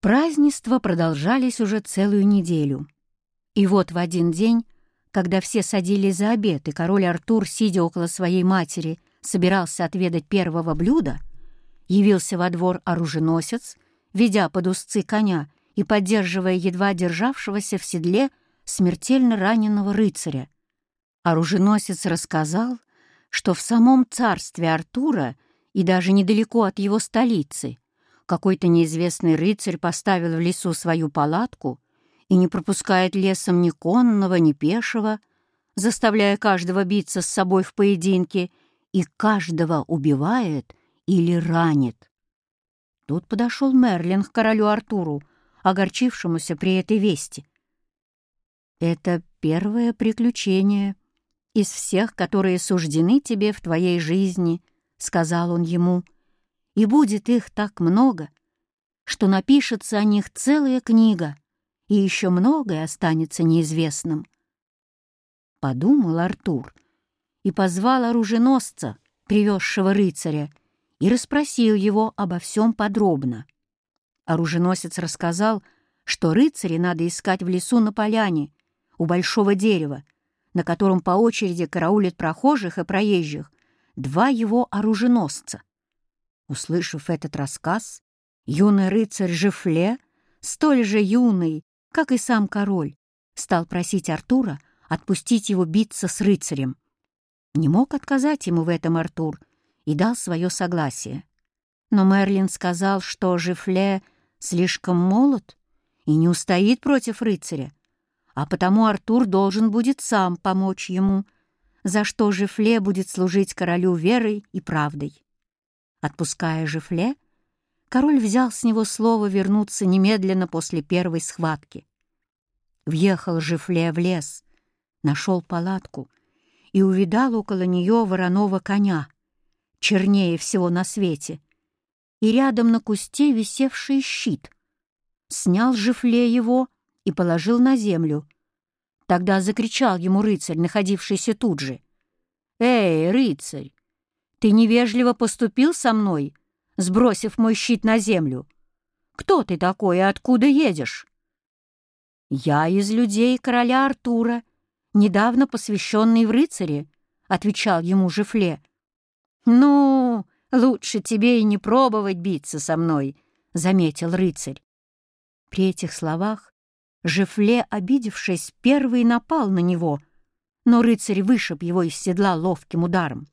Празднества продолжались уже целую неделю. И вот в один день, когда все садились за обед, и король Артур, сидя около своей матери, собирался отведать первого блюда, явился во двор оруженосец, ведя под узцы коня и поддерживая едва державшегося в седле смертельно раненого рыцаря. Оруженосец рассказал, что в самом царстве Артура и даже недалеко от его столицы какой-то неизвестный рыцарь поставил в лесу свою палатку и не пропускает лесом ни конного, ни пешего, заставляя каждого биться с собой в поединке, и каждого убивает или ранит. Тут подошел Мерлин к королю Артуру, огорчившемуся при этой вести. «Это первое приключение из всех, которые суждены тебе в твоей жизни», — сказал он ему, — и будет их так много, что напишется о них целая книга, и еще многое останется неизвестным. Подумал Артур и позвал оруженосца, привезшего рыцаря, и расспросил его обо всем подробно. Оруженосец рассказал, что рыцаря надо искать в лесу на поляне, у большого дерева, на котором по очереди караулят прохожих и проезжих два его оруженосца. Услышав этот рассказ, юный рыцарь Жифле, столь же юный, как и сам король, стал просить Артура отпустить его биться с рыцарем. Не мог отказать ему в этом Артур и дал свое согласие. Но Мерлин сказал, что Жифле слишком молод и не устоит против рыцаря, а потому Артур должен будет сам помочь ему, за что Жифле будет служить королю верой и правдой. Отпуская Жифле, король взял с него слово вернуться немедленно после первой схватки. Въехал Жифле в лес, нашел палатку и увидал около нее вороного коня, чернее всего на свете, и рядом на кусте висевший щит. Снял Жифле его и положил на землю. Тогда закричал ему рыцарь, находившийся тут же. «Эй, рыцарь, ты невежливо поступил со мной, сбросив мой щит на землю. Кто ты такой и откуда едешь?» «Я из людей короля Артура, недавно посвященный в рыцаре», — отвечал ему Жифле. «Ну, лучше тебе и не пробовать биться со мной», — заметил рыцарь. При этих словах Жифле, обидевшись, первый напал на него, но рыцарь вышиб его из седла ловким ударом.